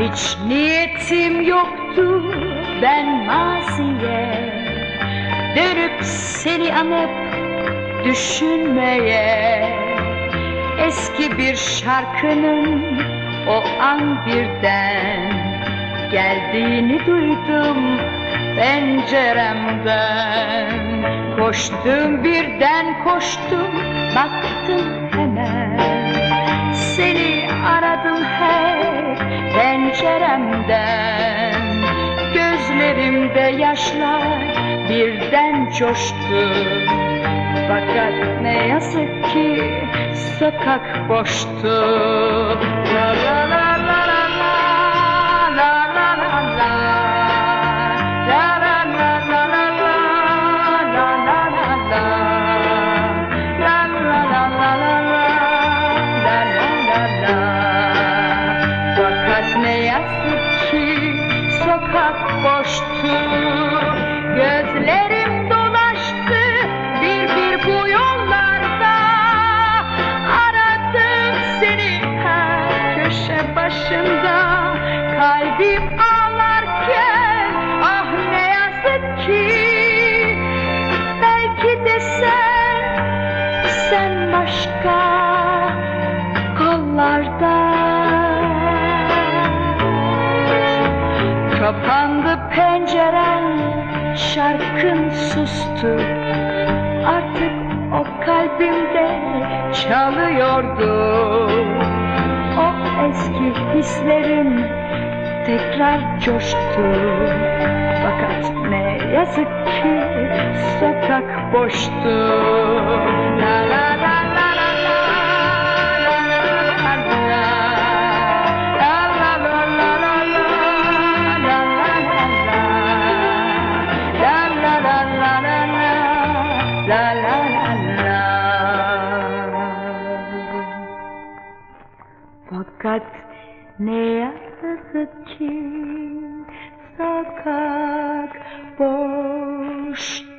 Hiç niyetim yoktu ben maziye Dönüp seni anıp düşünmeye. Eski bir şarkının o an birden Geldiğini duydum penceremden. Koştum birden koştum baktım hemen. Seni aradım hemen penceremden Gözlerimde yaşlar birden coştu. Fakat ne yazık ki sokak boştu. La ne yazık ki sokak boştu. Gözlerim dolaştı bir bir bu yollarda. Aradım seni her köşe başında. Kalbim ağlarken ah ne yazık ki. Belki de sen, sen başka kollarda Kapandı penceren, şarkın sustu. Artık o kalbimde çalıyordu. O eski hislerim tekrar coştu. Fakat ne yazık ki sokak boştu. La la la la la la la. Păcat ne-a săcit, să cac poști.